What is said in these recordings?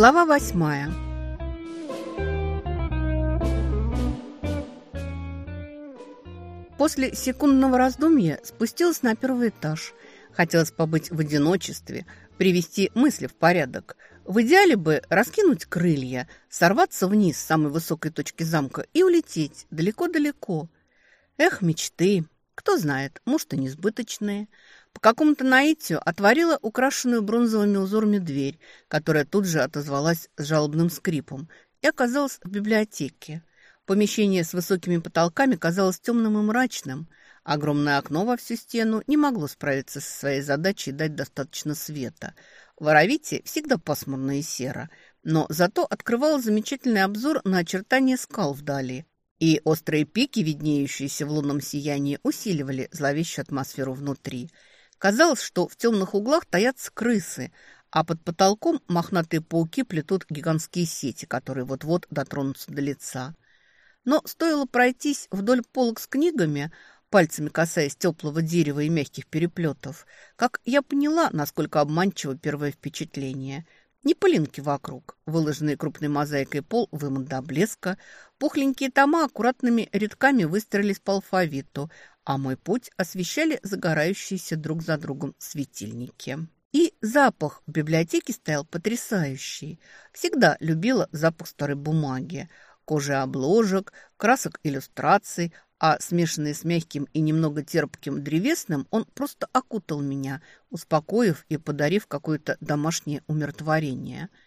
Глава восьмая. После секундного раздумья спустилась на первый этаж. Хотелось побыть в одиночестве, привести мысли в порядок. В идеале бы раскинуть крылья, сорваться вниз с самой высокой точки замка и улететь далеко-далеко. Эх, мечты! Кто знает, может, и несбыточные. По какому-то наитию отворила украшенную бронзовыми узорами дверь, которая тут же отозвалась с жалобным скрипом, и оказалась в библиотеке. Помещение с высокими потолками казалось темным и мрачным. Огромное окно во всю стену не могло справиться со своей задачей дать достаточно света. В Аравите всегда пасмурно и серо, но зато открывал замечательный обзор на очертания скал вдали. И острые пики, виднеющиеся в лунном сиянии, усиливали зловещую атмосферу внутри – Казалось, что в темных углах таятся крысы, а под потолком мохнатые пауки плетут гигантские сети, которые вот-вот дотронутся до лица. Но стоило пройтись вдоль полок с книгами, пальцами касаясь теплого дерева и мягких переплетов, как я поняла, насколько обманчиво первое впечатление. Не пылинки вокруг, выложенные крупной мозаикой пол вымыт до блеска, пухленькие тома аккуратными рядками выстроились по алфавиту, а мой путь освещали загорающиеся друг за другом светильники. И запах в библиотеке стоял потрясающий. Всегда любила запах старой бумаги, кожи обложек, красок иллюстраций, а смешанный с мягким и немного терпким древесным, он просто окутал меня, успокоив и подарив какое-то домашнее умиротворение –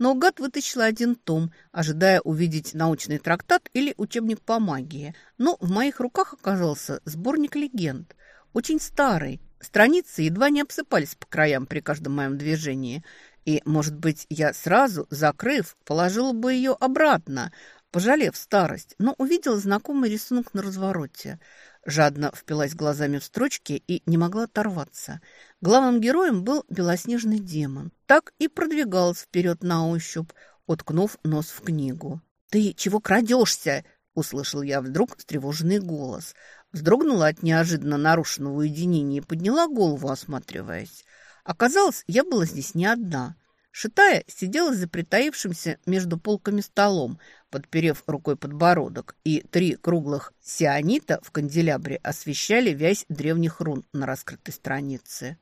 Наугад вытащила один том, ожидая увидеть научный трактат или учебник по магии. Но в моих руках оказался сборник легенд. Очень старый. Страницы едва не обсыпались по краям при каждом моем движении. И, может быть, я сразу, закрыв, положила бы ее обратно, пожалев старость, но увидела знакомый рисунок на развороте – Жадно впилась глазами в строчки и не могла оторваться. Главным героем был белоснежный демон. Так и продвигалась вперед на ощупь, уткнув нос в книгу. «Ты чего крадешься?» – услышал я вдруг встревоженный голос. Вздрогнула от неожиданно нарушенного уединения и подняла голову, осматриваясь. Оказалось, я была здесь не одна. Шитая сидела за притаившимся между полками столом, подперев рукой подбородок, и три круглых сионита в канделябре освещали вязь древних рун на раскрытой странице.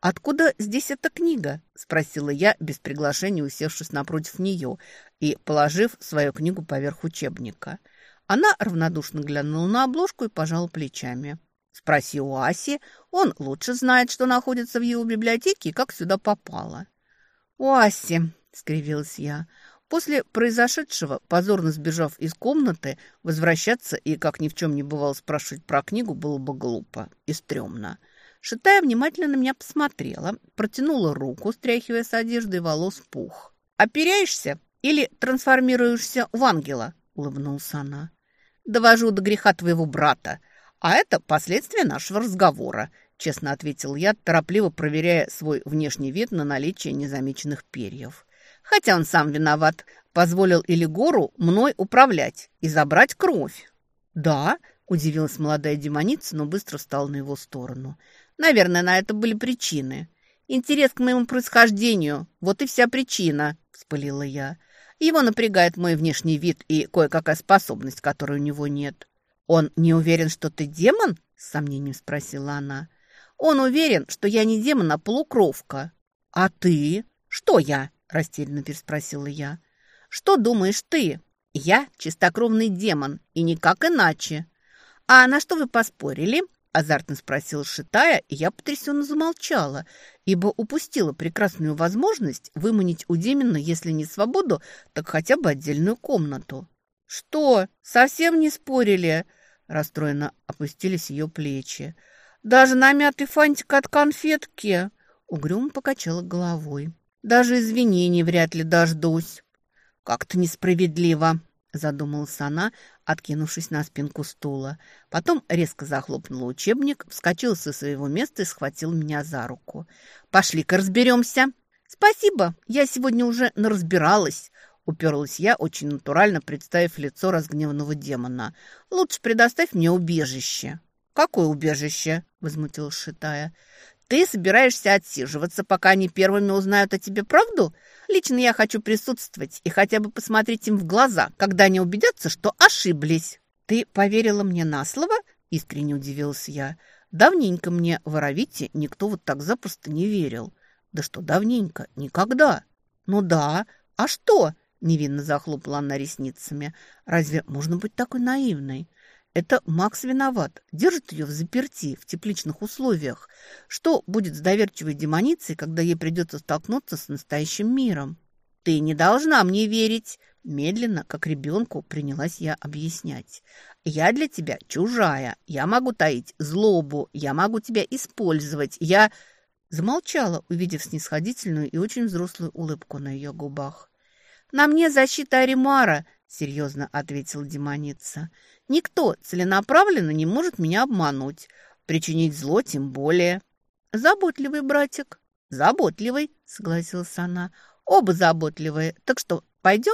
«Откуда здесь эта книга?» – спросила я, без приглашения усевшись напротив нее и положив свою книгу поверх учебника. Она равнодушно глянула на обложку и пожала плечами. «Спроси у Аси, он лучше знает, что находится в его библиотеке и как сюда попало». «У Аси», — скривилась я, — После произошедшего, позорно сбежав из комнаты, возвращаться и, как ни в чем не бывало, спрашивать про книгу было бы глупо и стрёмно. Шитая внимательно на меня посмотрела, протянула руку, стряхивая с одежды волос пух. «Оперяешься или трансформируешься в ангела?» — улыбнулась она. «Довожу до греха твоего брата, а это последствия нашего разговора честно ответил я, торопливо проверяя свой внешний вид на наличие незамеченных перьев. Хотя он сам виноват, позволил Илигору мной управлять и забрать кровь. «Да», – удивилась молодая демоница, но быстро встала на его сторону. «Наверное, на это были причины. Интерес к моему происхождению – вот и вся причина», – вспылила я. «Его напрягает мой внешний вид и кое-какая способность, которой у него нет». «Он не уверен, что ты демон?» – с сомнением спросила она. Он уверен, что я не демон, а полукровка. А ты? Что я? Растерянно переспросила я. Что думаешь ты? Я чистокровный демон, и никак иначе. А на что вы поспорили? Азартно спросила Шитая, и я потрясенно замолчала, ибо упустила прекрасную возможность выманить у Демина, если не свободу, так хотя бы отдельную комнату. «Что, совсем не спорили?» Расстроенно опустились ее плечи. Даже намятый фантик от конфетки. Угрюм покачала головой. Даже извинений вряд ли дождусь. Как-то несправедливо, задумалась она, откинувшись на спинку стула. Потом резко захлопнула учебник, вскочила со своего места и схватила меня за руку. «Пошли-ка разберемся!» «Спасибо, я сегодня уже наразбиралась», — уперлась я, очень натурально представив лицо разгневанного демона. «Лучше предоставь мне убежище». «Какое убежище?» – возмутилась Шитая. Ты собираешься отсиживаться, пока они первыми узнают о тебе правду? Лично я хочу присутствовать и хотя бы посмотреть им в глаза, когда они убедятся, что ошиблись». «Ты поверила мне на слово?» – искренне удивилась я. «Давненько мне в никто вот так запросто не верил». «Да что давненько? Никогда!» «Ну да. А что?» – невинно захлопала она ресницами. «Разве можно быть такой наивной?» Это Макс виноват. Держит ее в заперти, в тепличных условиях. Что будет с доверчивой демоницей, когда ей придется столкнуться с настоящим миром? «Ты не должна мне верить!» Медленно, как ребенку, принялась я объяснять. «Я для тебя чужая. Я могу таить злобу. Я могу тебя использовать. Я...» Замолчала, увидев снисходительную и очень взрослую улыбку на ее губах. «На мне защита Аримара», — серьезно ответила демоница. «Никто целенаправленно не может меня обмануть. Причинить зло тем более». «Заботливый братик». «Заботливый», — согласилась она. «Оба заботливые. Так что, пойдем?»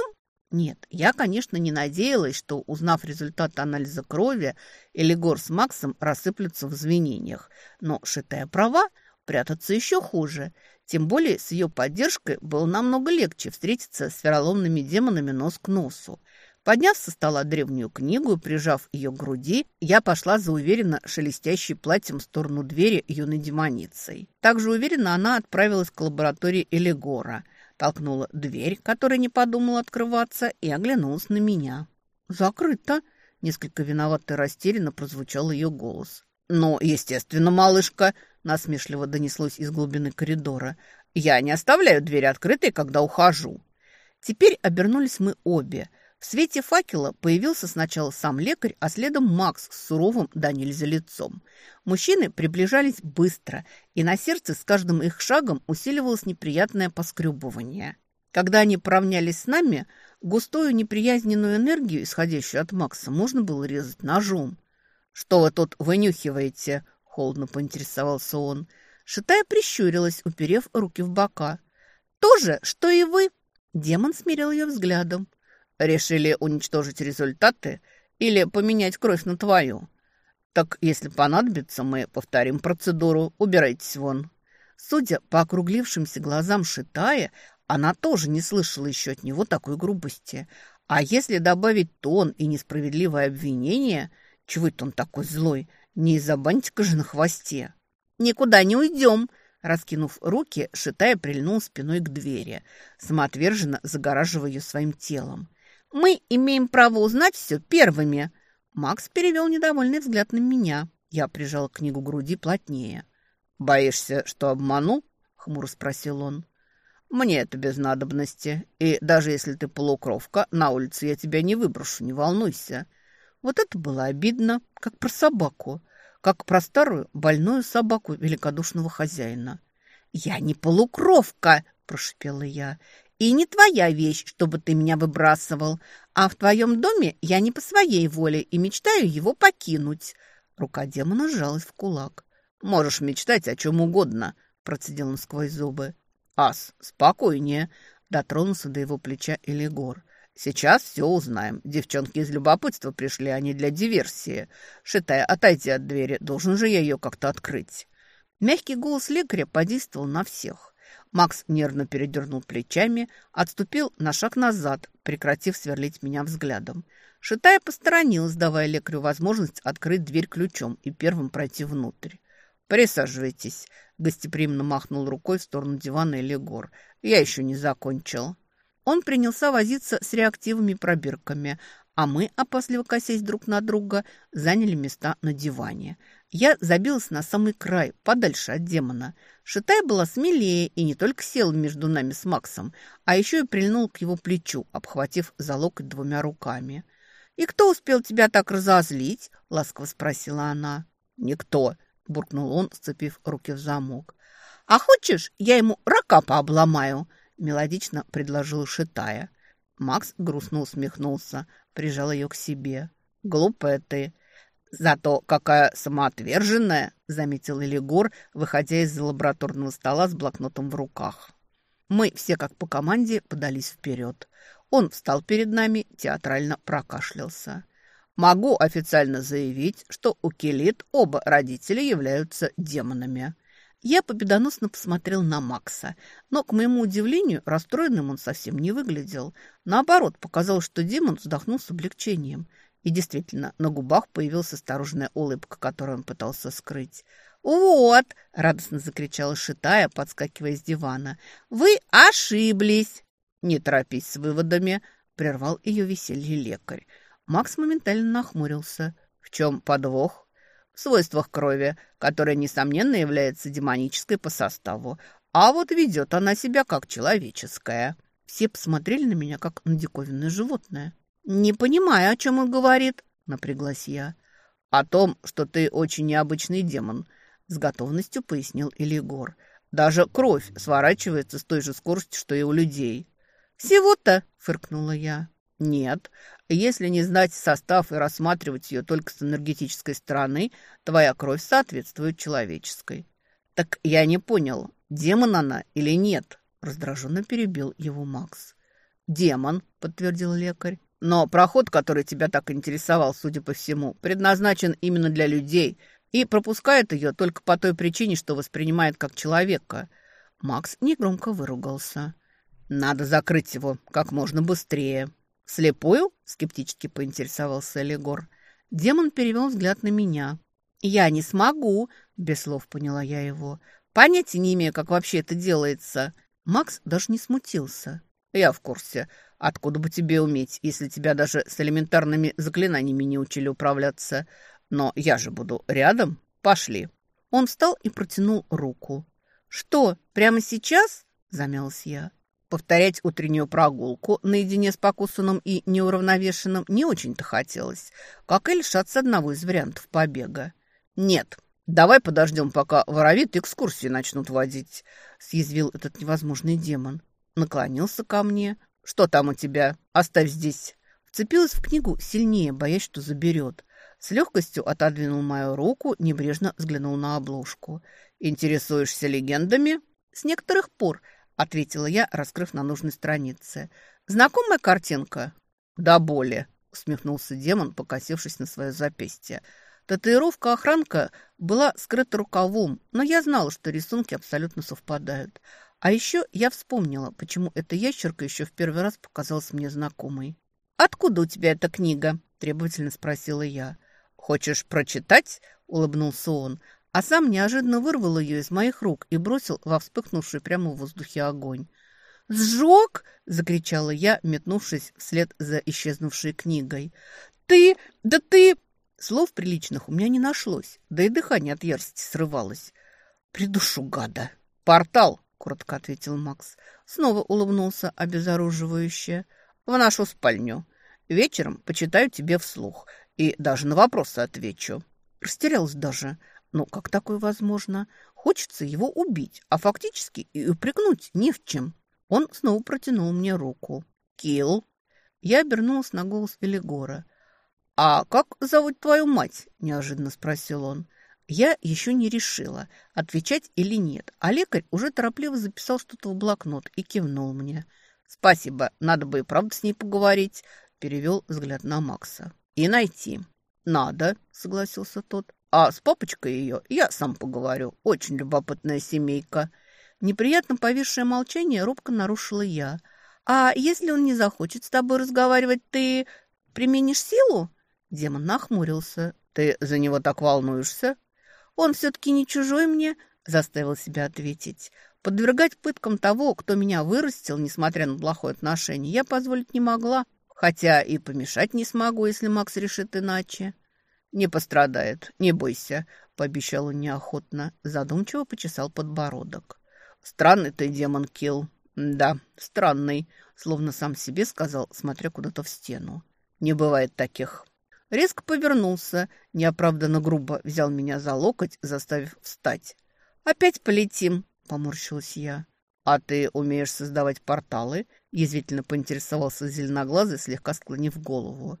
Нет, я, конечно, не надеялась, что, узнав результат анализа крови, Элигор с Максом рассыплются в извинениях. Но, шитая права, прятаться еще хуже. Тем более с ее поддержкой было намного легче встретиться с вероломными демонами нос к носу. Подняв со стола древнюю книгу и прижав ее к груди, я пошла за уверенно шелестящей платьем в сторону двери юной демоницей. Также уверенно она отправилась к лаборатории Элигора, толкнула дверь, которая не подумала открываться, и оглянулась на меня. «Закрыто!» – несколько виновато и растерянно прозвучал ее голос. «Ну, естественно, малышка!» насмешливо донеслось из глубины коридора. «Я не оставляю дверь открытой, когда ухожу». Теперь обернулись мы обе. В свете факела появился сначала сам лекарь, а следом Макс с суровым да нельзя лицом. Мужчины приближались быстро, и на сердце с каждым их шагом усиливалось неприятное поскребывание. Когда они поравнялись с нами, густую неприязненную энергию, исходящую от Макса, можно было резать ножом. «Что вы тут вынюхиваете?» холодно поинтересовался он. Шитая прищурилась, уперев руки в бока. «То же, что и вы!» Демон смирил ее взглядом. «Решили уничтожить результаты или поменять кровь на твою? Так, если понадобится, мы повторим процедуру. Убирайтесь вон». Судя по округлившимся глазам Шитая, она тоже не слышала еще от него такой грубости. А если добавить тон и несправедливое обвинение, чего это он такой злой, не из-за бантика же на хвосте. «Никуда не уйдем!» Раскинув руки, Шитая прильнул спиной к двери, самоотверженно загораживая ее своим телом. «Мы имеем право узнать все первыми!» Макс перевел недовольный взгляд на меня. Я прижала книгу к груди плотнее. «Боишься, что обману?» — хмуро спросил он. «Мне это без надобности. И даже если ты полукровка, на улице я тебя не выброшу, не волнуйся». Вот это было обидно, как про собаку как про старую больную собаку великодушного хозяина. «Я не полукровка!» – прошипела я. «И не твоя вещь, чтобы ты меня выбрасывал. А в твоем доме я не по своей воле и мечтаю его покинуть». Рука демона сжалась в кулак. «Можешь мечтать о чем угодно», – процедил он сквозь зубы. «Ас, спокойнее», – дотронулся до его плеча Элигор. Сейчас все узнаем. Девчонки из любопытства пришли, а не для диверсии. Шитая, отойди от двери. Должен же я ее как-то открыть. Мягкий голос лекаря подействовал на всех. Макс нервно передернул плечами, отступил на шаг назад, прекратив сверлить меня взглядом. Шитая посторонилась, давая лекарю возможность открыть дверь ключом и первым пройти внутрь. «Присаживайтесь», — гостеприимно махнул рукой в сторону дивана Элегор. «Я еще не закончил». Он принялся возиться с реактивными пробирками, а мы, опасливо косясь друг на друга, заняли места на диване. Я забилась на самый край, подальше от демона. Шитая была смелее и не только сел между нами с Максом, а еще и прильнул к его плечу, обхватив за локоть двумя руками. «И кто успел тебя так разозлить?» — ласково спросила она. «Никто», — буркнул он, сцепив руки в замок. «А хочешь, я ему рака пообломаю?» мелодично предложил Шитая. Макс грустно усмехнулся, прижал ее к себе. «Глупая ты!» «Зато какая самоотверженная!» — заметил Элигор, выходя из-за лабораторного стола с блокнотом в руках. Мы все, как по команде, подались вперед. Он встал перед нами, театрально прокашлялся. «Могу официально заявить, что у Келит оба родителя являются демонами. Я победоносно посмотрел на Макса, но, к моему удивлению, расстроенным он совсем не выглядел. Наоборот, показалось, что демон вздохнул с облегчением. И действительно, на губах появилась осторожная улыбка, которую он пытался скрыть. «Вот!» – радостно закричала Шитая, подскакивая с дивана. «Вы ошиблись!» «Не торопись с выводами!» – прервал ее веселье лекарь. Макс моментально нахмурился. «В чем подвох?» Свойствах крови, которая, несомненно, является демонической по составу. А вот ведет она себя как человеческая. Все посмотрели на меня, как на диковинное животное. «Не понимаю, о чем он говорит», — напряглась я. «О том, что ты очень необычный демон», — с готовностью пояснил Элигор. «Даже кровь сворачивается с той же скоростью, что и у людей». «Всего-то», — фыркнула я. Нет, если не знать состав и рассматривать ее только с энергетической стороны, твоя кровь соответствует человеческой. Так я не понял, демон она или нет? Раздраженно перебил его Макс. Демон, подтвердил лекарь. Но проход, который тебя так интересовал, судя по всему, предназначен именно для людей и пропускает ее только по той причине, что воспринимает как человека. Макс негромко выругался. Надо закрыть его как можно быстрее. «Слепую?» – скептически поинтересовался Легор. Демон перевел взгляд на меня. «Я не смогу», – без слов поняла я его. «Понятия не имею, как вообще это делается». Макс даже не смутился. «Я в курсе. Откуда бы тебе уметь, если тебя даже с элементарными заклинаниями не учили управляться? Но я же буду рядом. Пошли». Он встал и протянул руку. «Что, прямо сейчас?» – замялась я. Повторять утреннюю прогулку наедине с покусанным и неуравновешенным не очень-то хотелось, как и лишаться одного из вариантов побега. «Нет, давай подождем, пока воровит экскурсии начнут водить», — съязвил этот невозможный демон. Наклонился ко мне. «Что там у тебя? Оставь здесь». Вцепилась в книгу сильнее, боясь, что заберет. С легкостью отодвинул мою руку, небрежно взглянул на обложку. «Интересуешься легендами?» «С некоторых пор», ответила я, раскрыв на нужной странице. «Знакомая картинка?» «Да боли», — усмехнулся демон, покосившись на свое запястье. Татуировка-охранка была скрыта рукавом, но я знала, что рисунки абсолютно совпадают. А еще я вспомнила, почему эта ящерка еще в первый раз показалась мне знакомой. «Откуда у тебя эта книга?» – требовательно спросила я. «Хочешь прочитать?» – улыбнулся он а сам неожиданно вырвал ее из моих рук и бросил во вспыхнувший прямо в воздухе огонь. «Сжег!» — закричала я, метнувшись вслед за исчезнувшей книгой. «Ты! Да ты!» Слов приличных у меня не нашлось, да и дыхание от ярости срывалось. «Придушу, гада!» «Портал!» — коротко ответил Макс. Снова улыбнулся обезоруживающе. «В нашу спальню. Вечером почитаю тебе вслух и даже на вопросы отвечу». Растерялась даже. Ну, как такое возможно? Хочется его убить, а фактически и упрекнуть не в чем. Он снова протянул мне руку. «Килл!» Я обернулась на голос Элигора. «А как зовут твою мать?» – неожиданно спросил он. Я еще не решила, отвечать или нет, а лекарь уже торопливо записал что-то в блокнот и кивнул мне. «Спасибо, надо бы и правда с ней поговорить», – перевел взгляд на Макса. «И найти». «Надо», – согласился тот. А с папочкой ее я сам поговорю. Очень любопытная семейка. Неприятно повисшее молчание робко нарушила я. А если он не захочет с тобой разговаривать, ты применишь силу? Демон нахмурился. Ты за него так волнуешься? Он все-таки не чужой мне, заставил себя ответить. Подвергать пыткам того, кто меня вырастил, несмотря на плохое отношение, я позволить не могла. Хотя и помешать не смогу, если Макс решит иначе. «Не пострадает, не бойся», — пообещал он неохотно, задумчиво почесал подбородок. «Странный ты демон, Килл». «Да, странный», — словно сам себе сказал, смотря куда-то в стену. «Не бывает таких». Резко повернулся, неоправданно грубо взял меня за локоть, заставив встать. «Опять полетим», — поморщилась я. «А ты умеешь создавать порталы?» — язвительно поинтересовался зеленоглазый, слегка склонив голову.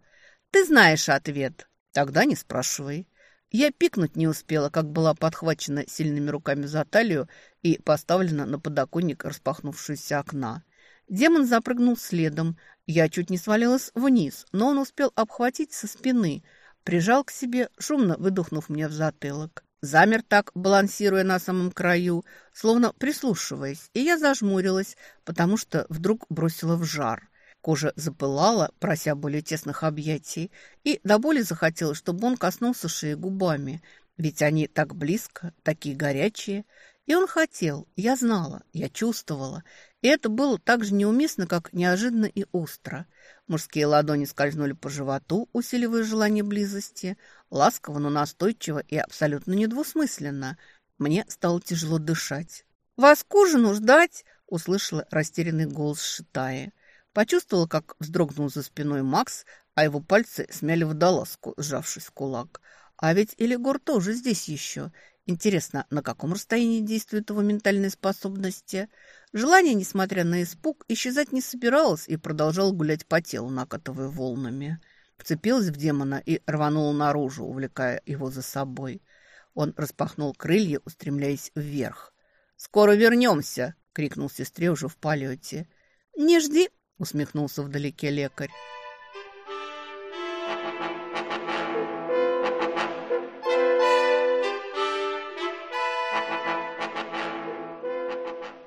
«Ты знаешь ответ». Тогда не спрашивай. Я пикнуть не успела, как была подхвачена сильными руками за талию и поставлена на подоконник распахнувшегося окна. Демон запрыгнул следом. Я чуть не свалилась вниз, но он успел обхватить со спины, прижал к себе, шумно выдохнув мне в затылок. замер так, балансируя на самом краю, словно прислушиваясь, и я зажмурилась, потому что вдруг бросила в жар. Кожа запылала, прося более тесных объятий, и до боли захотелось, чтобы он коснулся шеи губами, ведь они так близко, такие горячие. И он хотел, я знала, я чувствовала, и это было так же неуместно, как неожиданно и остро. Мужские ладони скользнули по животу, усиливая желание близости, ласково, но настойчиво и абсолютно недвусмысленно. Мне стало тяжело дышать. «Вас к ждать?» – услышала растерянный голос Шитая. Почувствовала, как вздрогнул за спиной Макс, а его пальцы смяли водолазку, сжавшись в кулак. А ведь Элигор тоже здесь еще. Интересно, на каком расстоянии действуют его ментальные способности? Желание, несмотря на испуг, исчезать не собиралось и продолжал гулять по телу, накатывая волнами. Вцепилась в демона и рванула наружу, увлекая его за собой. Он распахнул крылья, устремляясь вверх. «Скоро вернемся!» — крикнул сестре уже в полете. «Не жди!» — усмехнулся вдалеке лекарь.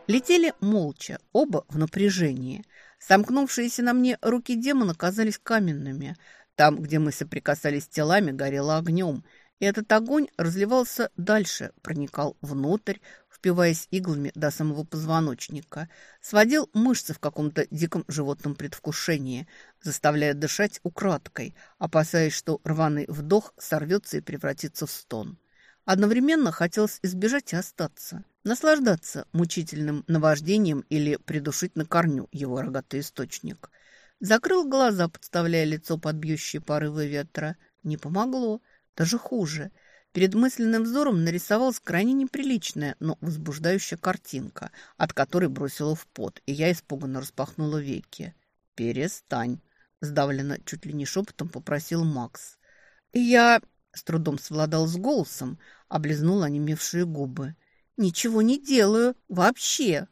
Летели молча, оба в напряжении. Сомкнувшиеся на мне руки демона казались каменными. Там, где мы соприкасались телами, горело огнем. И этот огонь разливался дальше, проникал внутрь, впиваясь иглами до самого позвоночника, сводил мышцы в каком-то диком животном предвкушении, заставляя дышать украдкой, опасаясь, что рваный вдох сорвется и превратится в стон. Одновременно хотелось избежать и остаться, наслаждаться мучительным наваждением или придушить на корню его рогатый источник. Закрыл глаза, подставляя лицо под бьющие порывы ветра. Не помогло, даже хуже. Перед мысленным взором нарисовалась крайне неприличная, но возбуждающая картинка, от которой бросила в пот, и я испуганно распахнула веки. «Перестань!» – сдавленно, чуть ли не шепотом попросил Макс. «Я...» С трудом совладал с голосом, облизнул онемевшие губы. «Ничего не делаю. Вообще!»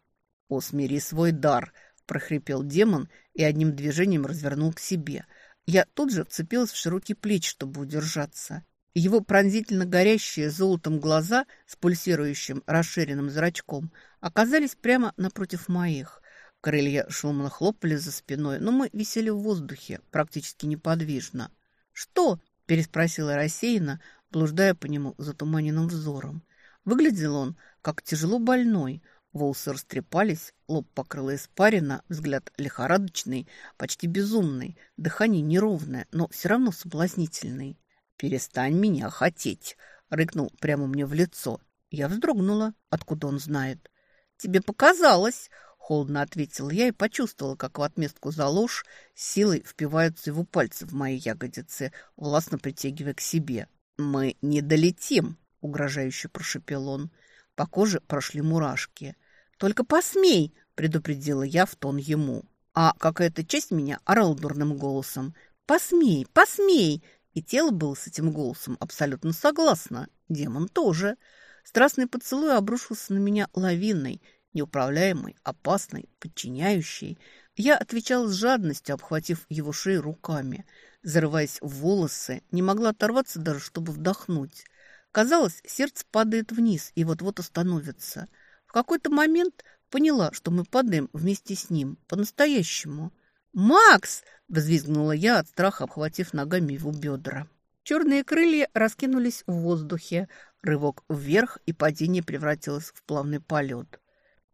«Усмири свой дар!» – прохрипел демон и одним движением развернул к себе. Я тут же вцепилась в широкий плеч, чтобы удержаться. Его пронзительно горящие золотом глаза с пульсирующим расширенным зрачком оказались прямо напротив моих. Крылья шумно хлопали за спиной, но мы висели в воздухе, практически неподвижно. «Что?» переспросила рассеянно, блуждая по нему затуманенным взором. Выглядел он, как тяжело больной. Волосы растрепались, лоб покрыло испарина, взгляд лихорадочный, почти безумный, дыхание неровное, но все равно соблазнительный. «Перестань меня хотеть!» — рыкнул прямо мне в лицо. Я вздрогнула. Откуда он знает? «Тебе показалось!» Холодно ответила я и почувствовала, как в отместку за ложь силой впиваются его пальцы в мои ягодицы, властно притягивая к себе. «Мы не долетим!» — угрожающе прошепел он. По коже прошли мурашки. «Только посмей!» — предупредила я в тон ему. А какая-то часть меня орала дурным голосом. «Посмей! Посмей!» И тело было с этим голосом абсолютно согласно. Демон тоже. Страстный поцелуй обрушился на меня лавиной — неуправляемой, опасной, подчиняющей. Я отвечала с жадностью, обхватив его шею руками. Зарываясь в волосы, не могла оторваться даже, чтобы вдохнуть. Казалось, сердце падает вниз и вот-вот остановится. В какой-то момент поняла, что мы падаем вместе с ним, по-настоящему. «Макс!» – взвизгнула я от страха, обхватив ногами его бедра. Черные крылья раскинулись в воздухе. Рывок вверх, и падение превратилось в плавный полет.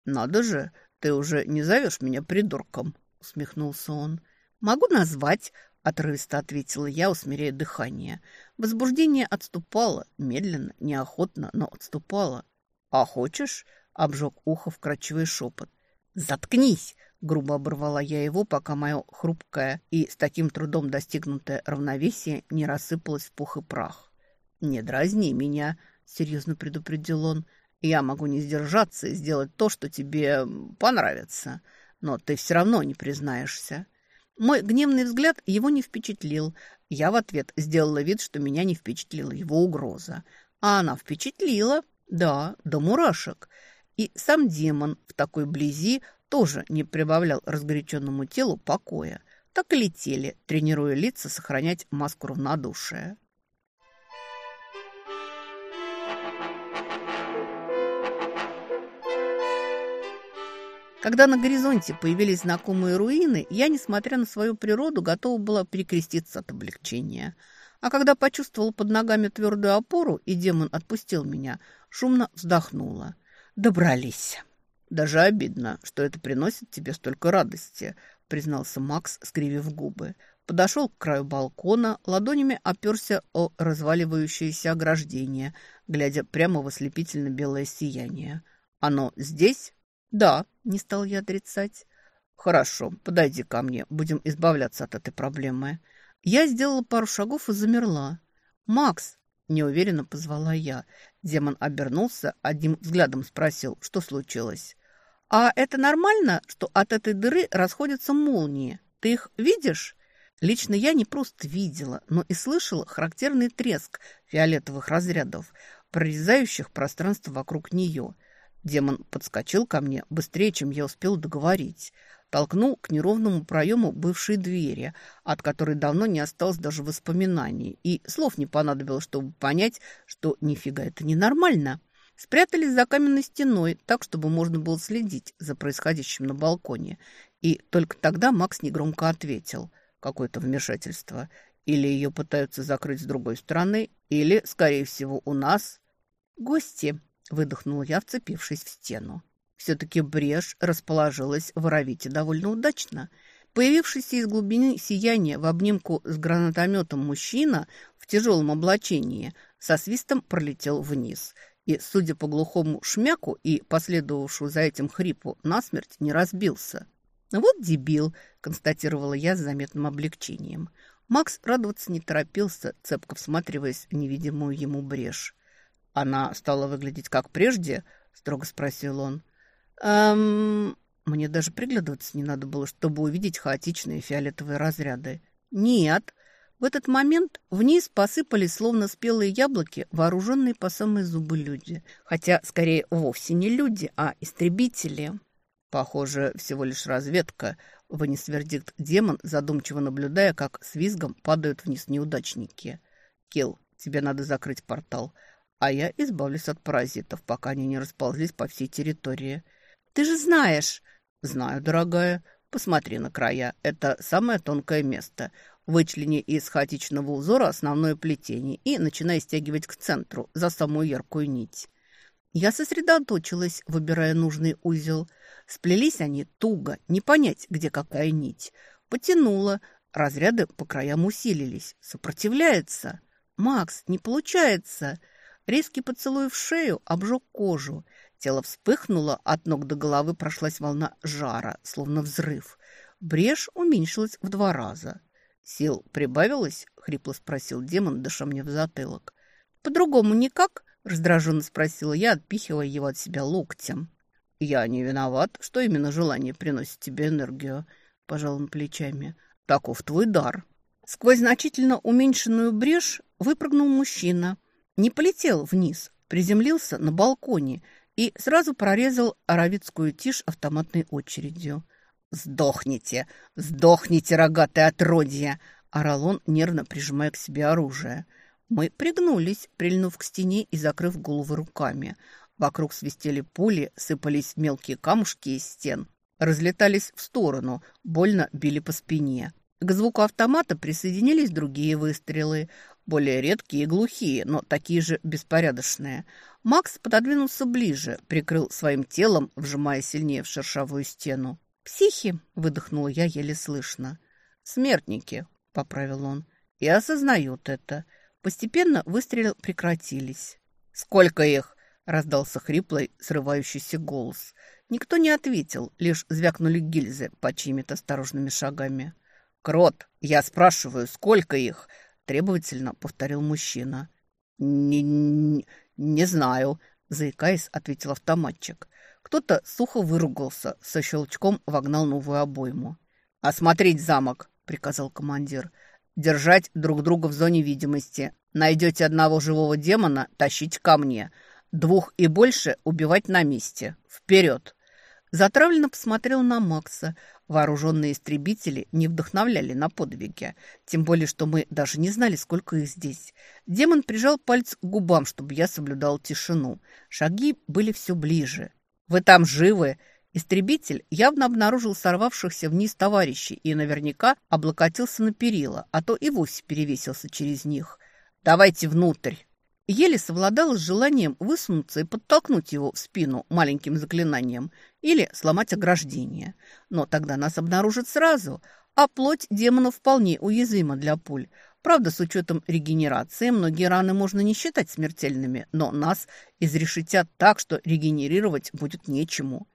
«Надо же, ты уже не зовешь меня придурком?» — усмехнулся он. «Могу назвать», — отрывисто ответила я, усмиряя дыхание. Возбуждение отступало, медленно, неохотно, но отступало. «А хочешь?» — обжег ухо вкрадчивый шепот. «Заткнись!» — грубо оборвала я его, пока мое хрупкое и с таким трудом достигнутое равновесие не рассыпалось в пух и прах. «Не дразни меня», — серьезно предупредил он. Я могу не сдержаться и сделать то, что тебе понравится, но ты все равно не признаешься». Мой гневный взгляд его не впечатлил. Я в ответ сделала вид, что меня не впечатлила его угроза. А она впечатлила, да, до мурашек. И сам демон в такой близи тоже не прибавлял разгоряченному телу покоя. Так и летели, тренируя лица сохранять маску равнодушия. Когда на горизонте появились знакомые руины, я, несмотря на свою природу, готова была перекреститься от облегчения. А когда почувствовала под ногами твердую опору, и демон отпустил меня, шумно вздохнула. «Добрались!» Даже обидно, что это приносит тебе столько радости, признался Макс, скривив губы. Подошел к краю балкона, ладонями оперся о разваливающееся ограждение, глядя прямо в ослепительно белое сияние. «Оно здесь?» «Да», — не стал я отрицать. «Хорошо, подойди ко мне, будем избавляться от этой проблемы». Я сделала пару шагов и замерла. «Макс!» – неуверенно позвала я. Демон обернулся, одним взглядом спросил, что случилось. «А это нормально, что от этой дыры расходятся молнии? Ты их видишь?» Лично я не просто видела, но и слышала характерный треск фиолетовых разрядов, прорезающих пространство вокруг нее. Демон подскочил ко мне быстрее, чем я успел договорить толкнул к неровному проему бывшей двери, от которой давно не осталось даже воспоминаний, и слов не понадобилось, чтобы понять, что нифига это ненормально. Спрятались за каменной стеной, так, чтобы можно было следить за происходящим на балконе. И только тогда Макс негромко ответил. Какое-то вмешательство. Или ее пытаются закрыть с другой стороны, или, скорее всего, у нас... «Гости!» — выдохнул я, вцепившись в стену. Все-таки брешь расположилась в Аравите довольно удачно. Появившийся из глубины сияния в обнимку с гранатометом мужчина в тяжелом облачении со свистом пролетел вниз. И, судя по глухому шмяку и последовавшему за этим хрипу, насмерть не разбился. «Вот дебил», — констатировала я с заметным облегчением. Макс радоваться не торопился, цепко всматриваясь в невидимую ему брешь. «Она стала выглядеть как прежде?» — строго спросил он. Эм... Мне даже приглядываться не надо было, чтобы увидеть хаотичные фиолетовые разряды. Нет. В этот момент вниз посыпались, словно спелые яблоки, вооруженные по самые зубы люди. Хотя, скорее, вовсе не люди, а истребители. Похоже, всего лишь разведка, вынес вердикт демон, задумчиво наблюдая, как с визгом падают вниз неудачники. Килл, тебе надо закрыть портал, а я избавлюсь от паразитов, пока они не расползлись по всей территории. Ты же знаешь. Знаю, дорогая. Посмотри на края. Это самое тонкое место. Вычлени из хаотичного узора основное плетение и начинай стягивать к центру за самую яркую нить. Я сосредоточилась, выбирая нужный узел. Сплелись они туго, не понять, где какая нить. Потянула, разряды по краям усилились. Сопротивляется. «Макс, не получается!» Резкий поцелуй в шею обжег кожу. Тело вспыхнуло, от ног до головы прошлась волна жара, словно взрыв. Брешь уменьшилась в два раза. «Сил прибавилось?» — хрипло спросил демон, дыша мне в затылок. «По-другому никак?» — раздраженно спросила я, отпихивая его от себя локтем. «Я не виноват, что именно желание приносит тебе энергию», — пожал он плечами. «Таков твой дар». Сквозь значительно уменьшенную брешь выпрыгнул мужчина. Не полетел вниз, приземлился на балконе — и сразу прорезал аравитскую тишь автоматной очередью. «Сдохните! Сдохните, рогатые отродья!» – орал он, нервно прижимая к себе оружие. Мы пригнулись, прильнув к стене и закрыв головы руками. Вокруг свистели пули, сыпались мелкие камушки из стен. Разлетались в сторону, больно били по спине. К звуку автомата присоединились другие выстрелы, более редкие и глухие, но такие же беспорядочные – Макс пододвинулся ближе, прикрыл своим телом, вжимая сильнее в шершавую стену. «Психи!» — выдохнула я еле слышно. «Смертники!» — поправил он. «И осознают это. Постепенно выстрелы прекратились». «Сколько их?» — раздался хриплый, срывающийся голос. Никто не ответил, лишь звякнули гильзы по чьими-то осторожными шагами. «Крот, я спрашиваю, сколько их?» — требовательно повторил мужчина. «Не, «Не знаю», – заикаясь, ответил автоматчик. Кто-то сухо выругался, со щелчком вогнал новую обойму. «Осмотреть замок», – приказал командир. «Держать друг друга в зоне видимости. Найдете одного живого демона – тащить ко мне. Двух и больше убивать на месте. Вперед!» Затравленно посмотрел на Макса. Вооруженные истребители не вдохновляли на подвиги. Тем более, что мы даже не знали, сколько их здесь. Демон прижал палец к губам, чтобы я соблюдал тишину. Шаги были все ближе. «Вы там живы?» Истребитель явно обнаружил сорвавшихся вниз товарищей и наверняка облокотился на перила, а то и вовсе перевесился через них. «Давайте внутрь!» Еле совладала с желанием высунуться и подтолкнуть его в спину маленьким заклинанием или сломать ограждение. Но тогда нас обнаружат сразу, а плоть демона вполне уязвима для пуль. Правда, с учетом регенерации, многие раны можно не считать смертельными, но нас изрешетят так, что регенерировать будет нечему.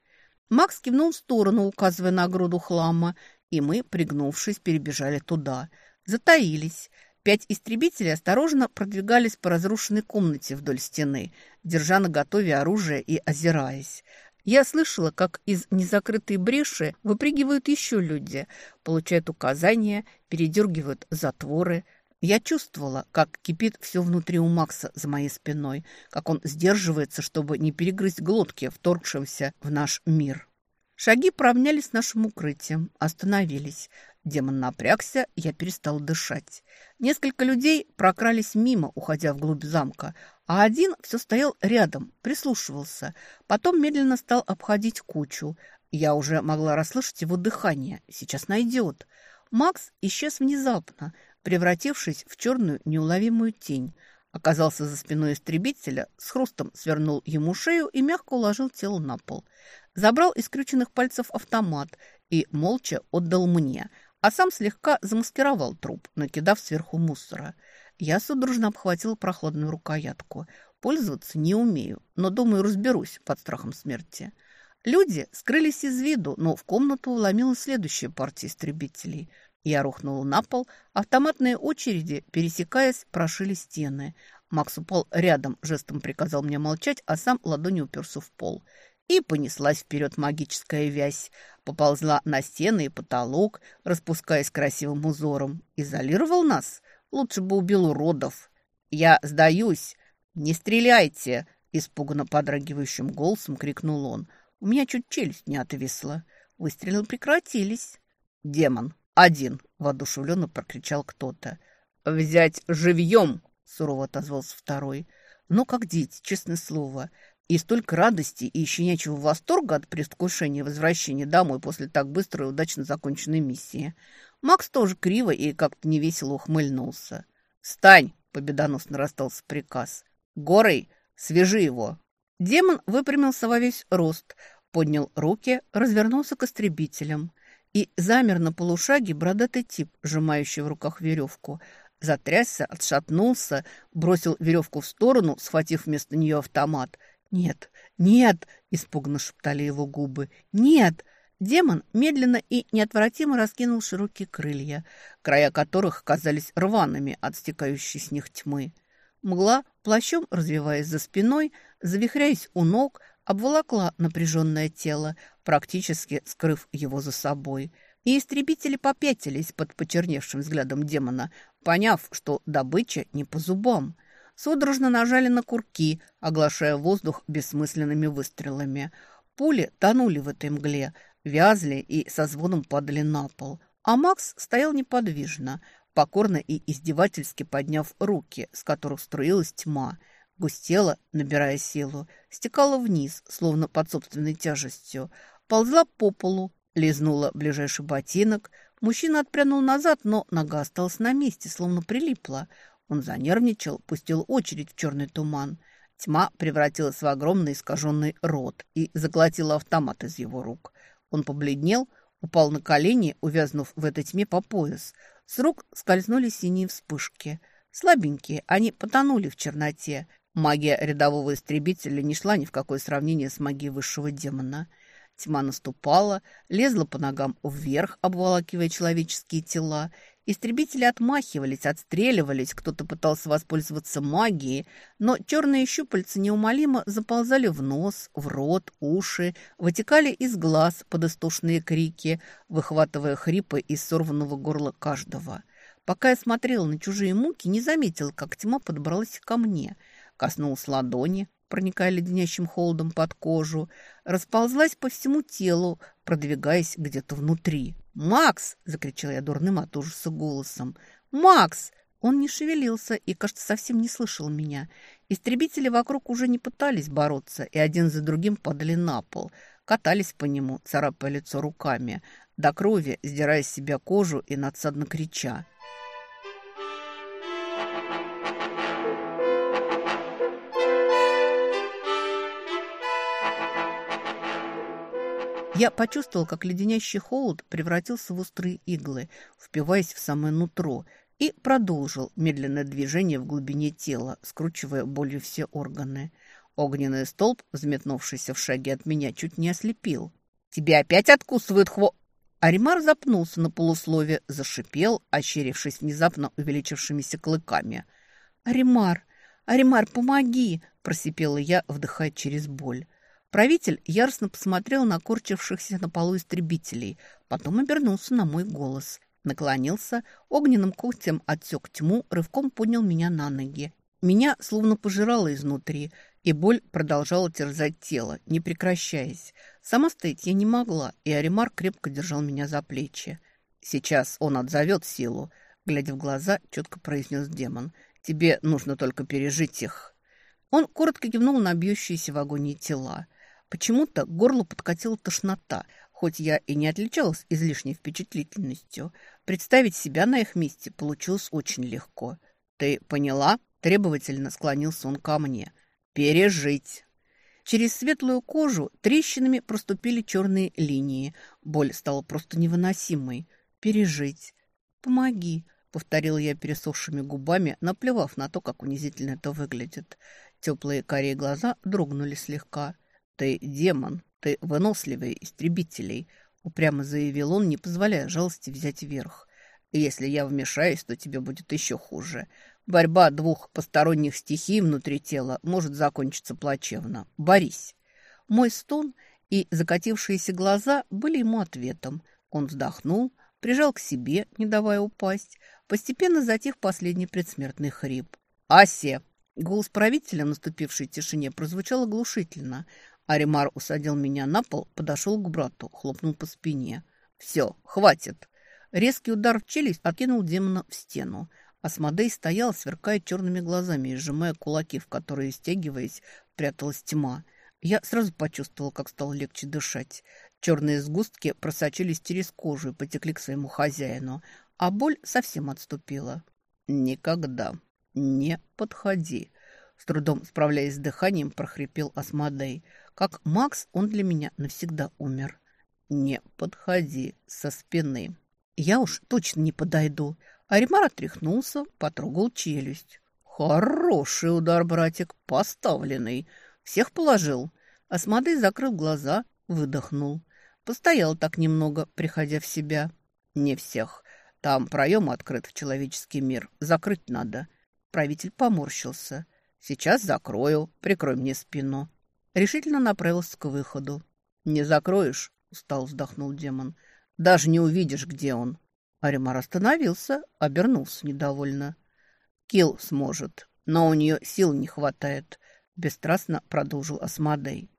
Макс кивнул в сторону, указывая на груду хлама, и мы, пригнувшись, перебежали туда. Затаились. Пять истребителей осторожно продвигались по разрушенной комнате вдоль стены, держа на готове оружие и озираясь. Я слышала, как из незакрытой бреши выпрыгивают еще люди, получают указания, передергивают затворы. Я чувствовала, как кипит все внутри у Макса за моей спиной, как он сдерживается, чтобы не перегрызть глотки вторгшимся в наш мир. Шаги поравнялись с нашим укрытием, остановились. Демон напрягся, я перестал дышать. Несколько людей прокрались мимо, уходя вглубь замка, а один все стоял рядом, прислушивался. Потом медленно стал обходить кучу. Я уже могла расслышать его дыхание. Сейчас найдет. Макс исчез внезапно, превратившись в черную неуловимую тень. Оказался за спиной истребителя, с хрустом свернул ему шею и мягко уложил тело на пол. Забрал из крюченных пальцев автомат и молча отдал мне – а сам слегка замаскировал труп, накидав сверху мусора. Я судорожно обхватила прохладную рукоятку. Пользоваться не умею, но, думаю, разберусь под страхом смерти. Люди скрылись из виду, но в комнату вломилась следующая партия истребителей. Я рухнула на пол, автоматные очереди, пересекаясь, прошили стены. Макс упал рядом, жестом приказал мне молчать, а сам ладонью уперся в пол – и понеслась вперед магическая вязь. Поползла на стены и потолок, распускаясь красивым узором. Изолировал нас? Лучше бы убил уродов. «Я сдаюсь! Не стреляйте!» Испуганно подрагивающим голосом крикнул он. У меня чуть челюсть не отвисла. Выстрелы прекратились. «Демон! Один!» — воодушевленно прокричал кто-то. «Взять живьем!» — сурово отозвался второй. «Ну, как дети, честное слово. И столько радости и щенячьего восторга от предвкушения возвращения домой после так быстрой и удачно законченной миссии. Макс тоже криво и как-то невесело ухмыльнулся. «Встань!» — победоносно расстался приказ. «Горой! Свяжи его!» Демон выпрямился во весь рост, поднял руки, развернулся к истребителям и замер на полушаге бородатый тип, сжимающий в руках веревку. Затрясся, отшатнулся, бросил веревку в сторону, схватив вместо нее автомат — «Нет, нет!» – испуганно шептали его губы. «Нет!» Демон медленно и неотвратимо раскинул широкие крылья, края которых казались рваными от стекающей с них тьмы. Мгла, плащом развиваясь за спиной, завихряясь у ног, обволокла напряженное тело, практически скрыв его за собой. И истребители попятились под почерневшим взглядом демона, поняв, что добыча не по зубам – судорожно нажали на курки, оглашая воздух бессмысленными выстрелами. Пули тонули в этой мгле, вязли и со звоном падали на пол. А Макс стоял неподвижно, покорно и издевательски подняв руки, с которых струилась тьма. Густела, набирая силу, стекала вниз, словно под собственной тяжестью, ползла по полу, лизнула ближайший ботинок. Мужчина отпрянул назад, но нога осталась на месте, словно прилипла – он занервничал, пустил очередь в черный туман. Тьма превратилась в огромный искаженный рот и заглотила автомат из его рук. Он побледнел, упал на колени, увязнув в этой тьме по пояс. С рук скользнули синие вспышки. Слабенькие, они потонули в черноте. Магия рядового истребителя не шла ни в какое сравнение с магией высшего демона. Тьма наступала, лезла по ногам вверх, обволакивая человеческие тела, Истребители отмахивались, отстреливались, кто-то пытался воспользоваться магией, но черные щупальца неумолимо заползали в нос, в рот, уши, вытекали из глаз под истошные крики, выхватывая хрипы из сорванного горла каждого. Пока я смотрела на чужие муки, не заметила, как тьма подобралась ко мне, коснулась ладони, проникая леденящим холодом под кожу, расползлась по всему телу, продвигаясь где-то внутри. «Макс!» – закричал я дурным от ужаса голосом. «Макс!» Он не шевелился и, кажется, совсем не слышал меня. Истребители вокруг уже не пытались бороться, и один за другим падали на пол, катались по нему, царапая лицо руками, до крови, сдирая с себя кожу и надсадно крича. Я почувствовал, как леденящий холод превратился в острые иглы, впиваясь в самое нутро, и продолжил медленное движение в глубине тела, скручивая болью все органы. Огненный столб, взметнувшийся в шаге от меня, чуть не ослепил. «Тебе опять откусывают хво...» Аримар запнулся на полуслове, зашипел, ощерившись внезапно увеличившимися клыками. «Аримар! Аримар, помоги!» – просипела я, вдыхая через боль. Правитель яростно посмотрел на корчившихся на полу истребителей, потом обернулся на мой голос. Наклонился, огненным когтем отсек тьму, рывком поднял меня на ноги. Меня словно пожирало изнутри, и боль продолжала терзать тело, не прекращаясь. Сама стоять я не могла, и Аримар крепко держал меня за плечи. «Сейчас он отзовет силу», — глядя в глаза, четко произнес демон. «Тебе нужно только пережить их». Он коротко кивнул на бьющиеся в агонии тела. Почему-то к горлу подкатила тошнота, хоть я и не отличалась излишней впечатлительностью. Представить себя на их месте получилось очень легко. «Ты поняла?» – требовательно склонился он ко мне. Пережить. Через светлую кожу трещинами проступили черные линии. Боль стала просто невыносимой. Пережить. Помоги, повторила я пересохшими губами, наплевав на то, как унизительно это выглядит. Теплые карие глаза дрогнули слегка. «Ты демон, ты выносливый истребителей», — упрямо заявил он, не позволяя жалости взять верх. «Если я вмешаюсь, то тебе будет еще хуже. Борьба двух посторонних стихий внутри тела может закончиться плачевно. Борись. Мой стон и закатившиеся глаза были ему ответом. Он вздохнул, прижал к себе, не давая упасть. Постепенно затих последний предсмертный хрип. «Асе!» Голос правителя наступившей тишине прозвучал оглушительно. Аримар усадил меня на пол, подошел к брату, хлопнул по спине. «Все, хватит!» Резкий удар в челюсть откинул демона в стену. Асмодей стоял, сверкая черными глазами и сжимая кулаки, в которые, стягиваясь, пряталась тьма. Я сразу почувствовал, как стало легче дышать. Черные сгустки просочились через кожу и потекли к своему хозяину, а боль совсем отступила. «Никогда не подходи!» С трудом справляясь с дыханием, прохрипел Асмодей. «Как Макс, он для меня навсегда умер. Не подходи со спины!» «Я уж точно не подойду!» Аримар отряхнулся, потрогал челюсть. «Хороший удар, братик, поставленный. Всех положил». Асмодей закрыл глаза, выдохнул. Постоял так немного, приходя в себя. «Не всех. Там проем открыт в человеческий мир. Закрыть надо». Правитель поморщился. «Сейчас закрою. Прикрой мне спину». Решительно направился к выходу. «Не закроешь?» — устал вздохнул демон. «Даже не увидишь, где он. Аримар остановился, обернулся недовольно. «Килл сможет, но у нее сил не хватает», – бесстрастно продолжил Асмодей.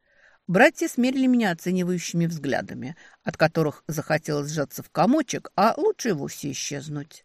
Братья смерили меня оценивающими взглядами, от которых захотелось сжаться в комочек, а лучше и вовсе исчезнуть.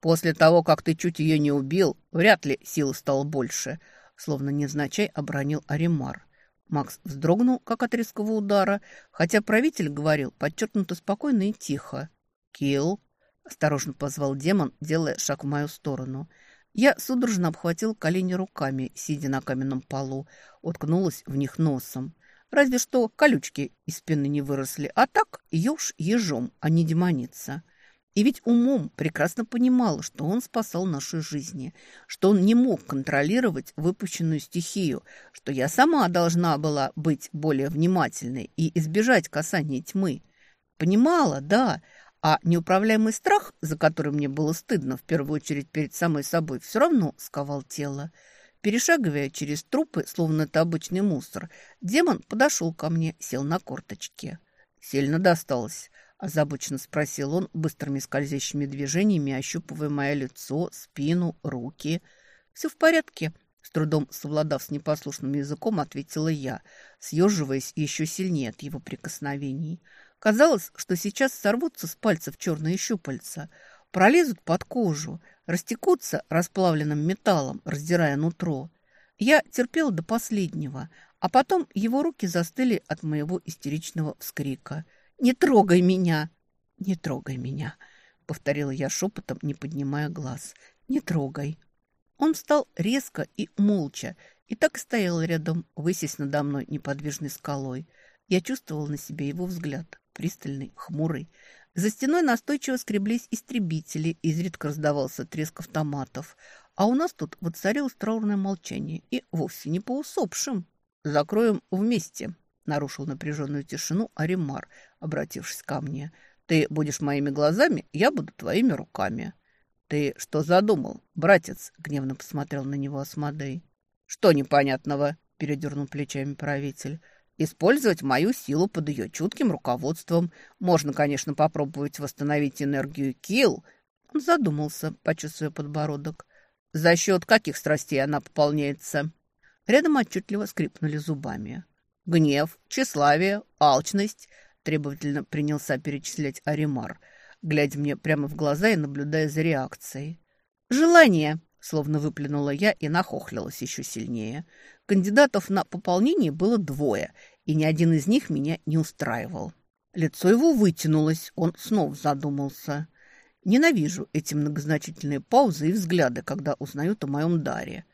«После того, как ты чуть ее не убил, вряд ли силы стало больше», – словно невзначай обронил Аримар. Макс вздрогнул, как от резкого удара, хотя правитель говорил подчеркнуто спокойно и тихо. «Килл?» Осторожно позвал демон, делая шаг в мою сторону. Я судорожно обхватил колени руками, сидя на каменном полу, уткнулась в них носом. Разве что колючки из спины не выросли, а так еж ежом, а не демоница. И ведь умом прекрасно понимала, что он спасал наши жизни, что он не мог контролировать выпущенную стихию, что я сама должна была быть более внимательной и избежать касания тьмы. Понимала, да, а неуправляемый страх, за который мне было стыдно в первую очередь перед самой собой, все равно сковал тело. Перешагивая через трупы, словно это обычный мусор, демон подошел ко мне, сел на корточки. «Сильно досталось?» – озабоченно спросил он, быстрыми скользящими движениями ощупывая мое лицо, спину, руки. «Все в порядке», – с трудом совладав с непослушным языком, ответила я, съеживаясь еще сильнее от его прикосновений – Казалось, что сейчас сорвутся с пальцев черные щупальца, пролезут под кожу, растекутся расплавленным металлом, раздирая нутро. Я терпела до последнего, а потом его руки застыли от моего истеричного вскрика. «Не трогай меня!» «Не трогай меня!» — повторила я шепотом, не поднимая глаз. «Не трогай!» Он встал резко и молча, и так стоял рядом, высясь надо мной неподвижной скалой. Я чувствовал на себе его взгляд, пристальный, хмурый. За стеной настойчиво скреблись истребители, изредка раздавался треск автоматов. А у нас тут воцарилось траурное молчание, и вовсе не по усопшим. «Закроем вместе», — нарушил напряженную тишину Аримар, обратившись ко мне. «Ты будешь моими глазами, я буду твоими руками». «Ты что задумал, братец?» — гневно посмотрел на него Асмодей. «Что непонятного?» — передернул плечами правитель. «Использовать мою силу под ее чутким руководством. Можно, конечно, попробовать восстановить энергию Килл». Он задумался, почувствуя подбородок. «За счет каких страстей она пополняется?» Рядом отчетливо скрипнули зубами. «Гнев, тщеславие, алчность», — требовательно принялся перечислять Аримар — глядя мне прямо в глаза и наблюдая за реакцией. «Желание!» – словно выплюнула я и нахохлилась еще сильнее. Кандидатов на пополнение было двое, и ни один из них меня не устраивал. Лицо его вытянулось, он снова задумался. Ненавижу эти многозначительные паузы и взгляды, узнаю узнают о моем даре.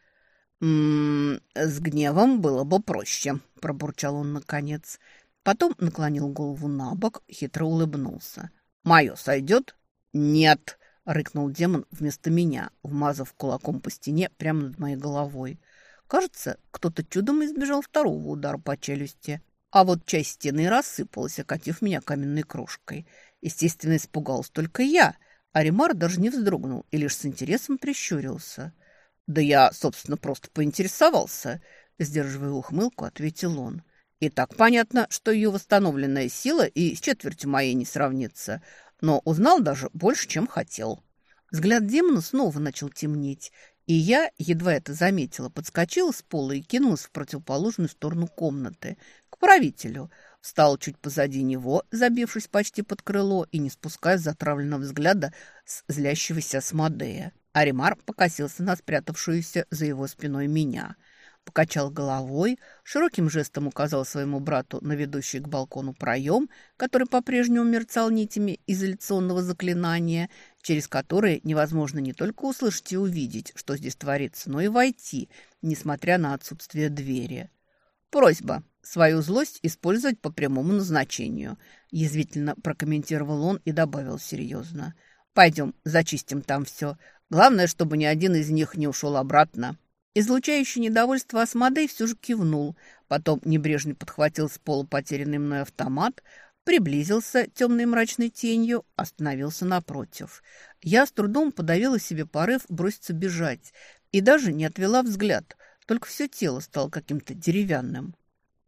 «М -м, «С гневом было бы проще», – пробурчал он наконец. Потом наклонил голову на бок, хитро улыбнулся. «Мое сойдет?» «Нет!» — рыкнул демон вместо меня, вмазав кулаком по стене прямо над моей головой. Кажется, кто-то чудом избежал второго удара по челюсти. А вот часть стены рассыпалась, окатив меня каменной крошкой. Естественно, испугался только я, а Ремар даже не вздрогнул и лишь с интересом прищурился. «Да я, собственно, просто поинтересовался», — сдерживая ухмылку, ответил он. И так понятно, что ее восстановленная сила и с четвертью моей не сравнится, но узнал даже больше, чем хотел. Взгляд демона снова начал темнеть, и я, едва это заметила, подскочила с пола и кинулась в противоположную сторону комнаты, к правителю. Встала чуть позади него, забившись почти под крыло и не спуская затравленного взгляда с злящегося Смодея. Аримар покосился на спрятавшуюся за его спиной меня – покачал головой, широким жестом указал своему брату на ведущий к балкону проем, который по-прежнему мерцал нитями изоляционного заклинания, через которые невозможно не только услышать и увидеть, что здесь творится, но и войти, несмотря на отсутствие двери. «Просьба свою злость использовать по прямому назначению», язвительно прокомментировал он и добавил серьезно. «Пойдем, зачистим там все. Главное, чтобы ни один из них не ушел обратно». Излучающий недовольство Асмодей все же кивнул, потом небрежно подхватил с пола потерянный мной автомат, приблизился темной мрачной тенью, остановился напротив. Я с трудом подавила себе порыв броситься бежать и даже не отвела взгляд, только все тело стало каким-то деревянным.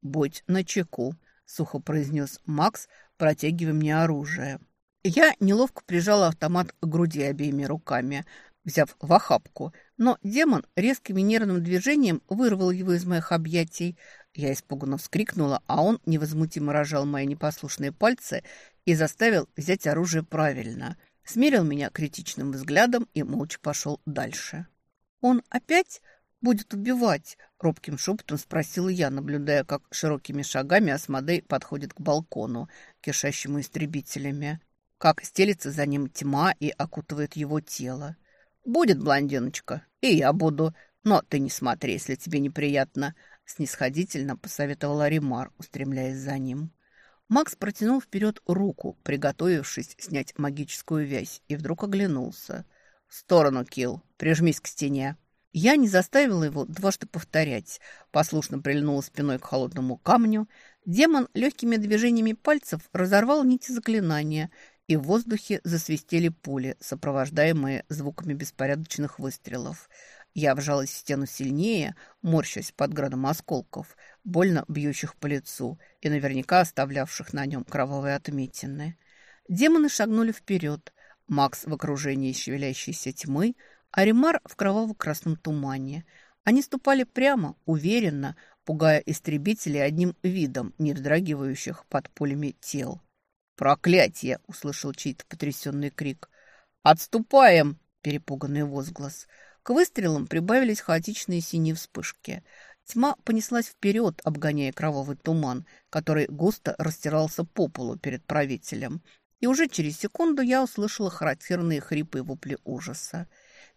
«Будь начеку», — сухо произнес Макс, протягивая мне оружие. Я неловко прижала автомат к груди обеими руками, взяв в охапку, но демон резким и нервным движением вырвал его из моих объятий. Я испуганно вскрикнула, а он невозмутимо рожал мои непослушные пальцы и заставил взять оружие правильно. Смерил меня критичным взглядом и молча пошел дальше. «Он опять будет убивать?» — робким шепотом спросила я, наблюдая, как широкими шагами Асмодей подходит к балкону, кишащему истребителями, как стелится за ним тьма и окутывает его тело. «Будет, блондиночка, и я буду. Но ты не смотри, если тебе неприятно», — снисходительно посоветовала Римар, устремляясь за ним. Макс протянул вперед руку, приготовившись снять магическую вязь, и вдруг оглянулся. «В сторону, Килл, прижмись к стене». Я не заставила его дважды повторять. Послушно прильнула спиной к холодному камню. Демон легкими движениями пальцев разорвал нити заклинания и в воздухе засвистели пули, сопровождаемые звуками беспорядочных выстрелов. Я вжалась в стену сильнее, морщась под градом осколков, больно бьющих по лицу и наверняка оставлявших на нем кровавые отметины. Демоны шагнули вперед. Макс в окружении шевелящейся тьмы, а Ремар в кроваво-красном тумане. Они ступали прямо, уверенно, пугая истребителей одним видом, не вздрагивающих под пулями тел. «Проклятие!» — услышал чей-то потрясенный крик. «Отступаем!» перепуганный возглас. К выстрелам прибавились хаотичные синие вспышки. Тьма понеслась вперед, обгоняя кровавый туман, который густо растирался по полу перед правителем. И уже через секунду я услышала характерные хрипы и вопли ужаса.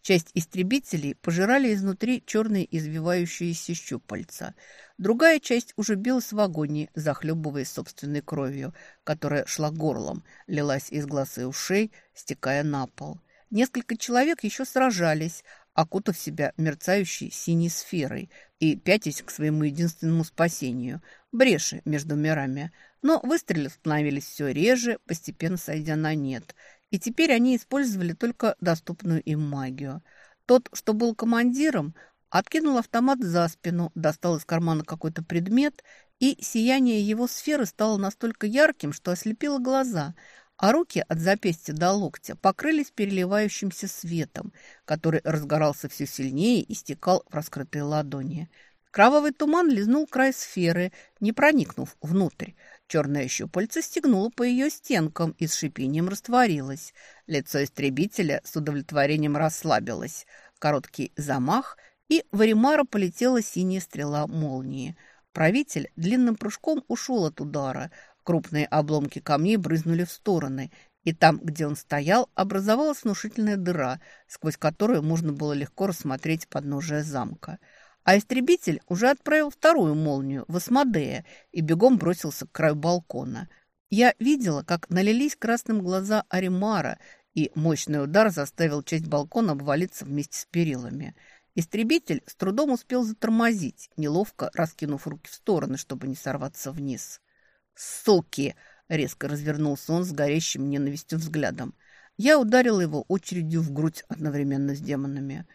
Часть истребителей пожирали изнутри черные извивающиеся щупальца. Другая часть уже билась в агонии, захлебываясь собственной кровью, которая шла горлом, лилась из глаз и ушей, стекая на пол. Несколько человек еще сражались, окутав себя мерцающей синей сферой и пятясь к своему единственному спасению – бреши между мирами. Но выстрелы становились все реже, постепенно сойдя на нет. И теперь они использовали только доступную им магию. Тот, что был командиром, откинул автомат за спину, достал из кармана какой-то предмет, и сияние его сферы стало настолько ярким, что ослепило глаза – а руки от запястья до локтя покрылись переливающимся светом, который разгорался все сильнее и стекал в раскрытые ладони. Кровавый туман лизнул край сферы, не проникнув внутрь. Черное щупальце стегнуло по ее стенкам и с шипением растворилось. Лицо истребителя с удовлетворением расслабилось. Короткий замах, и в Аримара полетела синяя стрела молнии. Правитель длинным прыжком ушел от удара, Крупные обломки камней брызнули в стороны, и там, где он стоял, образовалась внушительная дыра, сквозь которую можно было легко рассмотреть подножие замка. А истребитель уже отправил вторую молнию в Асмодея и бегом бросился к краю балкона. Я видела, как налились красным глаза Аримара, и мощный удар заставил часть балкона обвалиться вместе с перилами. Истребитель с трудом успел затормозить, неловко раскинув руки в стороны, чтобы не сорваться вниз. «Суки!» — резко развернулся он с горящим ненавистью взглядом. Я ударил его очередью в грудь одновременно с демонами.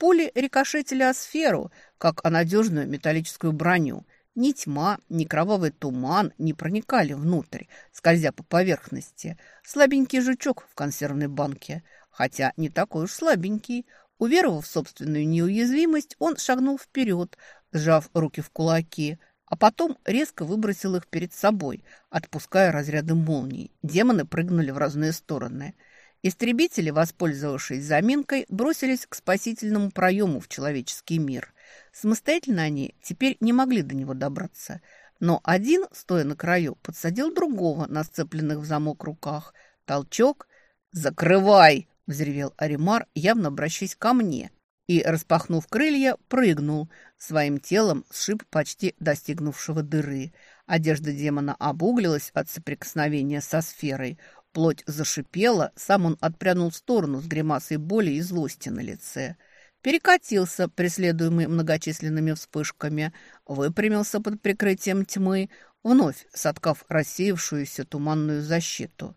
Пули рикошетили о сферу, как о надежную металлическую броню. Ни тьма, ни кровавый туман не проникали внутрь, скользя по поверхности. Слабенький жучок в консервной банке. Хотя не такой уж слабенький. Уверовав в собственную неуязвимость, он шагнул вперед, сжав руки в кулаки – а потом резко выбросил их перед собой, отпуская разряды молний. Демоны прыгнули в разные стороны. Истребители, воспользовавшись заминкой, бросились к спасительному проему в человеческий мир. Самостоятельно они теперь не могли до него добраться. Но один, стоя на краю, подсадил другого на сцепленных в замок руках. Толчок. «Закрывай!» – взревел Аримар, явно обращаясь ко мне – и, распахнув крылья, прыгнул, своим телом сшиб почти достигнувшего дыры. Одежда демона обуглилась от соприкосновения со сферой, плоть зашипела, сам он отпрянул в сторону с гримасой боли и злости на лице. Перекатился, преследуемый многочисленными вспышками, выпрямился под прикрытием тьмы, вновь соткав рассеявшуюся туманную защиту.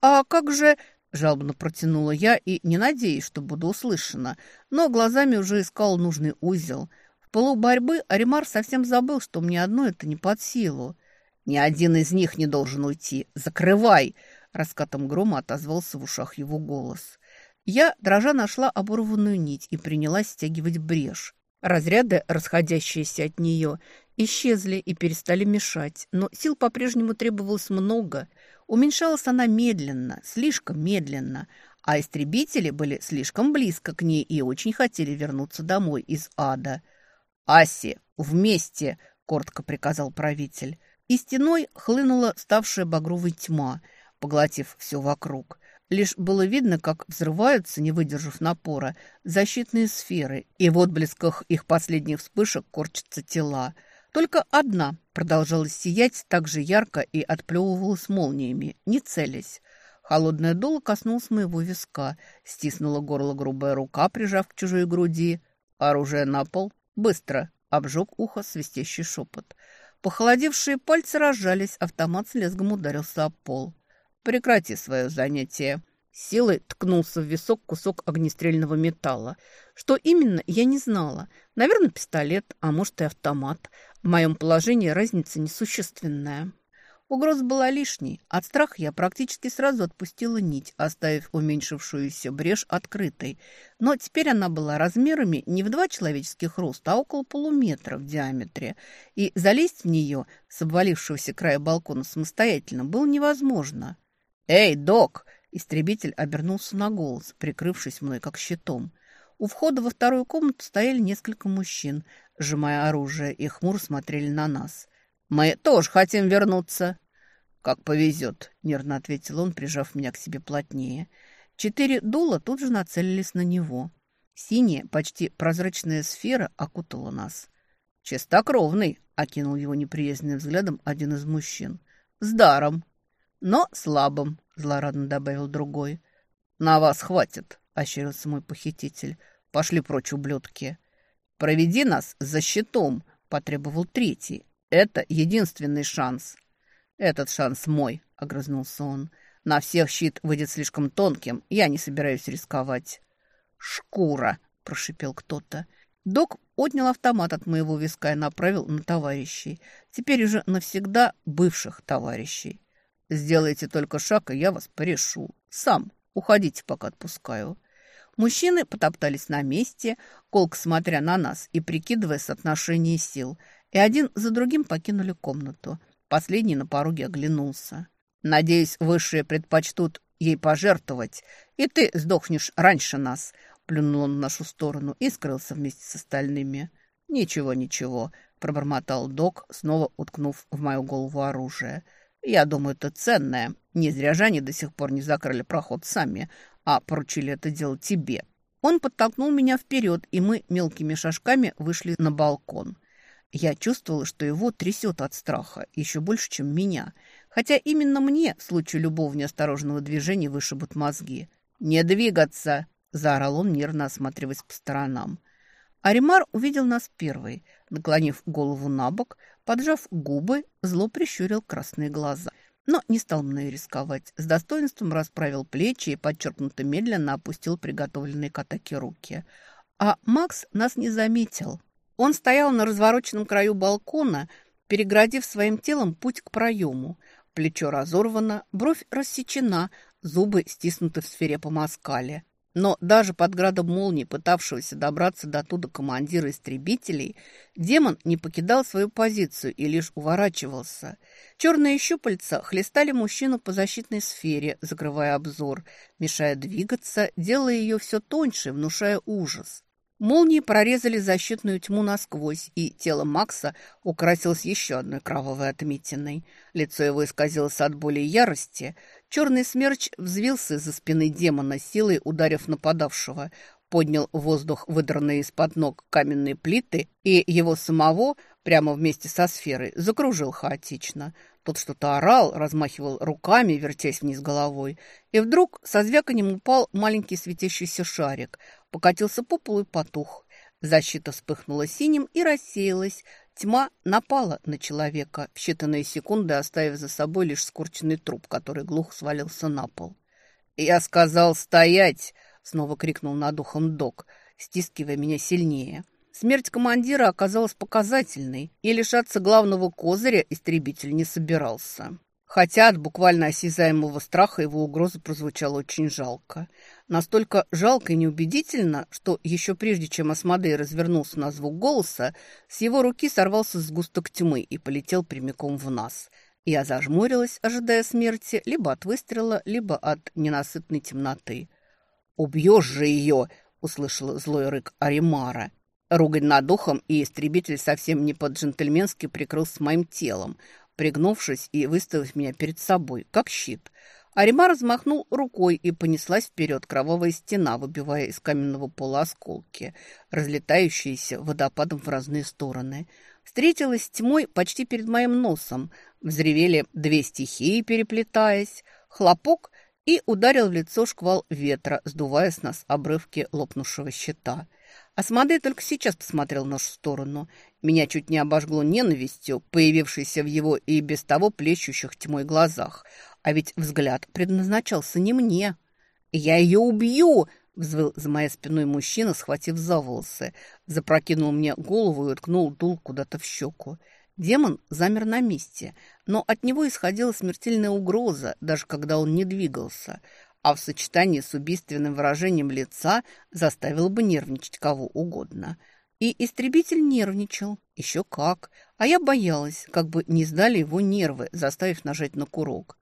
«А как же...» Жалобно протянула я и не надеюсь, что буду услышана, но глазами уже искал нужный узел. В полу борьбы Аримар совсем забыл, что мне одно это не под силу. «Ни один из них не должен уйти. Закрывай!» Раскатом грома отозвался в ушах его голос. Я, дрожа, нашла оборванную нить и принялась стягивать брешь. Разряды, расходящиеся от нее, исчезли и перестали мешать, но сил по-прежнему требовалось много – Уменьшалась она медленно, слишком медленно, а истребители были слишком близко к ней и очень хотели вернуться домой из ада. «Аси, вместе!» – коротко приказал правитель. И стеной хлынула ставшая багровой тьма, поглотив все вокруг. Лишь было видно, как взрываются, не выдержав напора, защитные сферы, и в отблесках их последних вспышек корчатся тела – только одна продолжала сиять так же ярко и отплевывалась молниями, не целясь. Холодное дуло коснулось моего виска, стиснула горло грубая рука, прижав к чужой груди. Оружие на пол. Быстро. Обжег ухо свистящий шепот. Похолодевшие пальцы разжались, автомат с лезгом ударился о пол. «Прекрати свое занятие», Силой ткнулся в висок кусок огнестрельного металла. Что именно, я не знала. Наверное, пистолет, а может и автомат. В моем положении разница несущественная. Угроза была лишней. От страха я практически сразу отпустила нить, оставив уменьшившуюся брешь открытой. Но теперь она была размерами не в два человеческих роста, а около полуметра в диаметре. И залезть в нее с обвалившегося края балкона самостоятельно было невозможно. «Эй, док!» Истребитель обернулся на голос, прикрывшись мной как щитом. У входа во вторую комнату стояли несколько мужчин, сжимая оружие, и хмуро смотрели на нас. «Мы тоже хотим вернуться!» «Как повезет», — нервно ответил он, прижав меня к себе плотнее. Четыре дула тут же нацелились на него. Синяя, почти прозрачная сфера окутала нас. «Чистокровный», — окинул его неприязненным взглядом один из мужчин. «С даром, но слабым», — злорадно добавил другой. «На вас хватит», — ощерился мой похититель. «Пошли прочь, ублюдки». «Проведи нас за щитом», — потребовал третий. «Это единственный шанс». «Этот шанс мой», — огрызнулся он. «На всех щит выйдет слишком тонким. Я не собираюсь рисковать». «Шкура!» – прошипел кто-то. Док отнял автомат от моего виска и направил на товарищей. Теперь уже навсегда бывших товарищей. «Сделайте только шаг, и я вас порешу. Сам. Уходите, пока отпускаю». Мужчины потоптались на месте, колк смотря на нас и прикидывая соотношение сил, и один за другим покинули комнату. Последний на пороге оглянулся. «Надеюсь, высшие предпочтут ей пожертвовать, и ты сдохнешь раньше нас», Плюнул он в нашу сторону и скрылся вместе с остальными. «Ничего, ничего», — пробормотал док, снова уткнув в мою голову оружие. «Я думаю, это ценное. Не зря же они до сих пор не закрыли проход сами, а поручили это делать тебе». Он подтолкнул меня вперед, и мы мелкими шажками вышли на балкон. Я чувствовала, что его трясет от страха, еще больше, чем меня. Хотя именно мне в случае любого неосторожного движения вышибут мозги. «Не двигаться!» Заорал он, нервно осматриваясь по сторонам. Аримар увидел нас первый. Наклонив голову на бок, поджав губы, зло прищурил красные глаза. Но не стал мной рисковать. С достоинством расправил плечи и подчеркнуто медленно опустил приготовленные к атаке руки. А Макс нас не заметил. Он стоял на развороченном краю балкона, переградив своим телом путь к проему. Плечо разорвано, бровь рассечена, зубы стиснуты в сфере по оскале. Но даже под градом молнии, пытавшегося добраться до туда командира истребителей, демон не покидал свою позицию и лишь уворачивался. Черные щупальца хлестали мужчину по защитной сфере, закрывая обзор, мешая двигаться, делая ее все тоньше, внушая ужас. Молнии прорезали защитную тьму насквозь, и тело Макса украсилось еще одной кровавой отметиной. Лицо его исказилось от боли и ярости. Черный смерч взвился из-за спины демона, силой ударив нападавшего, поднял воздух выдранные из-под ног каменные плиты, и его самого, прямо вместе со сферой, закружил хаотично. Тот что-то орал, размахивал руками, вертясь вниз головой, и вдруг со звяканем упал маленький светящийся шарик – покатился по полу и потух. Защита вспыхнула синим и рассеялась. Тьма напала на человека, в считанные секунды оставив за собой лишь скорченный труп, который глухо свалился на пол. «Я сказал стоять!» — снова крикнул над ухом док, стискивая меня сильнее. Смерть командира оказалась показательной, и лишаться главного козыря истребитель не собирался. Хотя от буквально осязаемого страха его угроза прозвучала очень жалко. Настолько жалко и неубедительно, что еще прежде, чем Асмодей развернулся на звук голоса, с его руки сорвался сгусток тьмы и полетел прямиком в нас. Я зажмурилась, ожидая смерти, либо от выстрела, либо от ненасытной темноты. «Убьешь же ее!» — услышала злой рык Аримара. Ругань над духом, и истребитель совсем не по-джентльменски прикрылся моим телом — пригнувшись и выставив меня перед собой, как щит. Арима размахнул рукой и понеслась вперед кровавая стена, выбивая из каменного пола осколки, разлетающиеся водопадом в разные стороны. Встретилась с тьмой почти перед моим носом. Взревели две стихии, переплетаясь. Хлопок и ударил в лицо шквал ветра, сдувая с нас обрывки лопнувшего щита. Асмодей только сейчас посмотрел в нашу сторону. Меня чуть не обожгло ненавистью, появившейся в его и без того плещущих тьмой глазах. А ведь взгляд предназначался не мне. «Я ее убью!» — взвыл за моей спиной мужчина, схватив за волосы. Запрокинул мне голову и уткнул дул куда-то в щеку. Демон замер на месте, но от него исходила смертельная угроза, даже когда он не двигался — а в сочетании с убийственным выражением лица заставил бы нервничать кого угодно. И истребитель нервничал, еще как, а я боялась, как бы не сдали его нервы, заставив нажать на курок.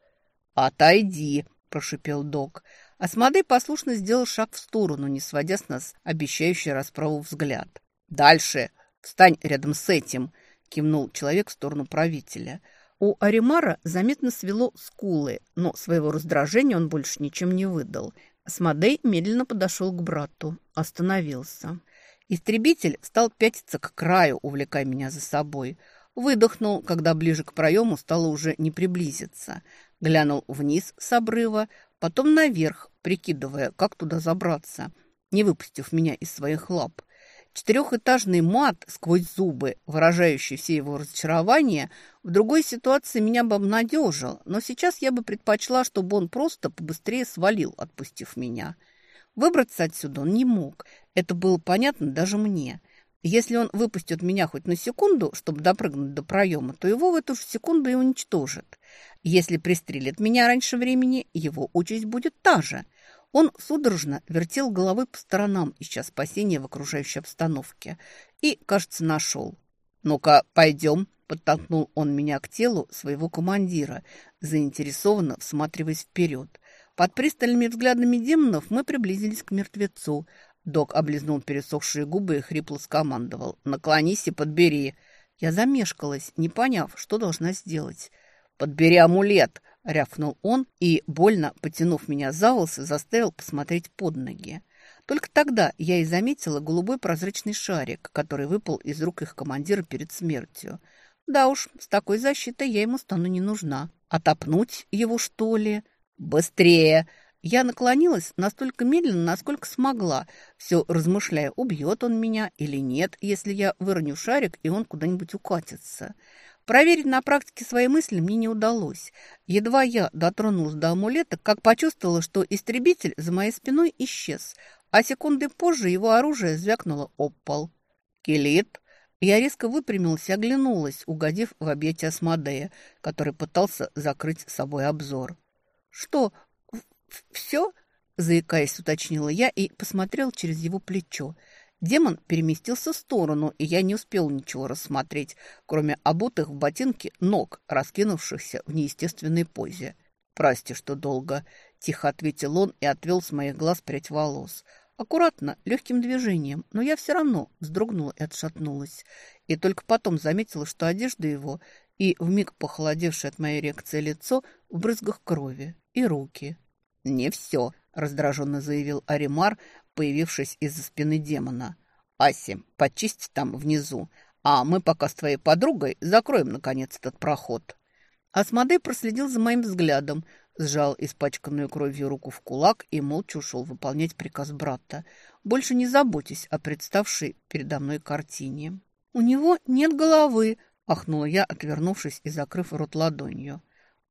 «Отойди!» –– прошипел док. Асмодей послушно сделал шаг в сторону, не сводя с нас обещающий расправу взгляд. «Дальше! Встань рядом с этим!» – кивнул человек в сторону правителя. У Аримара заметно свело скулы, но своего раздражения он больше ничем не выдал. Асмодей медленно подошел к брату, остановился. Истребитель стал пятиться к краю, увлекая меня за собой – Выдохнул, когда ближе к проему стало уже не приблизиться. Глянул вниз с обрыва, потом наверх, прикидывая, как туда забраться, не выпустив меня из своих лап. Четырехэтажный мат сквозь зубы, выражающий все его разочарования, в другой ситуации меня бы обнадежил, но сейчас я бы предпочла, чтобы он просто побыстрее свалил, отпустив меня. Выбраться отсюда он не мог. Это было понятно даже мне. Если он выпустит меня хоть на секунду, чтобы допрыгнуть до проема, то его в эту же секунду и уничтожит. Если пристрелит меня раньше времени, его участь будет та же. Он судорожно вертел головой по сторонам, ища спасения в окружающей обстановке. И, кажется, нашел. «Ну-ка, пойдем», – подтолкнул он меня к телу своего командира, заинтересованно всматриваясь вперед. Под пристальными взглядами демонов мы приблизились к мертвецу – Док облизнул пересохшие губы и хрипло скомандовал. «Наклонись и подбери». Я замешкалась, не поняв, что должна сделать. «Подбери амулет!» — рявкнул он и, больно потянув меня за волосы, заставил посмотреть под ноги. Только тогда я и заметила голубой прозрачный шарик, который выпал из рук их командира перед смертью. Да уж, с такой защитой я ему стану не нужна. Отопнуть его, что ли? «Быстрее!» Я наклонилась настолько медленно, насколько смогла, все размышляя, убьет он меня или нет, если я выроню шарик, и он куда-нибудь укатится. Проверить на практике свои мысли мне не удалось. Едва я дотронулась до амулета, как почувствовала, что истребитель за моей спиной исчез, а секунды позже его оружие звякнуло об пол. «Келит!» Я резко выпрямилась и оглянулась, угодив в объятия Асмодея, который пытался закрыть собой обзор. «Что, «Все?» – заикаясь, уточнила я и посмотрел через его плечо. Демон переместился в сторону, и я не успел ничего рассмотреть, кроме обутых в ботинке ног, раскинувшихся в неестественной позе. «Прости, что долго», – тихо ответил он и отвел с моих глаз прядь волос. Аккуратно, легким движением, но я все равно вздрогнула и отшатнулась. И только потом заметила, что одежда его и вмиг похолодевшее от моей реакции лицо в брызгах крови, и руки, «Не все», – раздраженно заявил Аримар, появившись из-за спины демона. «Аси, почисть там внизу, а мы пока с твоей подругой закроем, наконец, этот проход». Асмодей проследил за моим взглядом, сжал испачканную кровью руку в кулак и молча ушел выполнять приказ брата. «Больше не заботьтесь о представшей передо мной картине». «У него нет головы», – ахнула я, отвернувшись и закрыв рот ладонью.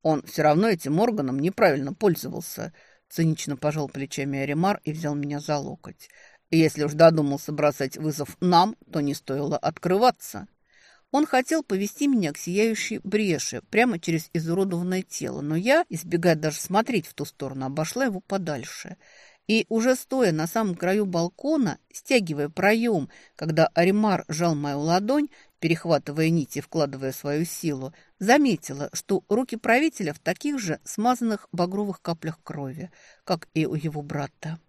Он все равно этим органом неправильно пользовался. Цинично пожал плечами Аримар и взял меня за локоть. если уж додумался бросать вызов нам, то не стоило открываться. Он хотел повести меня к сияющей бреши, прямо через изуродованное тело, но я, избегая даже смотреть в ту сторону, обошла его подальше. И уже стоя на самом краю балкона, стягивая проем, когда Аримар жал мою ладонь, перехватывая нити вкладывая свою силу, заметила, что руки правителя в таких же смазанных багровых каплях крови, как и у его брата.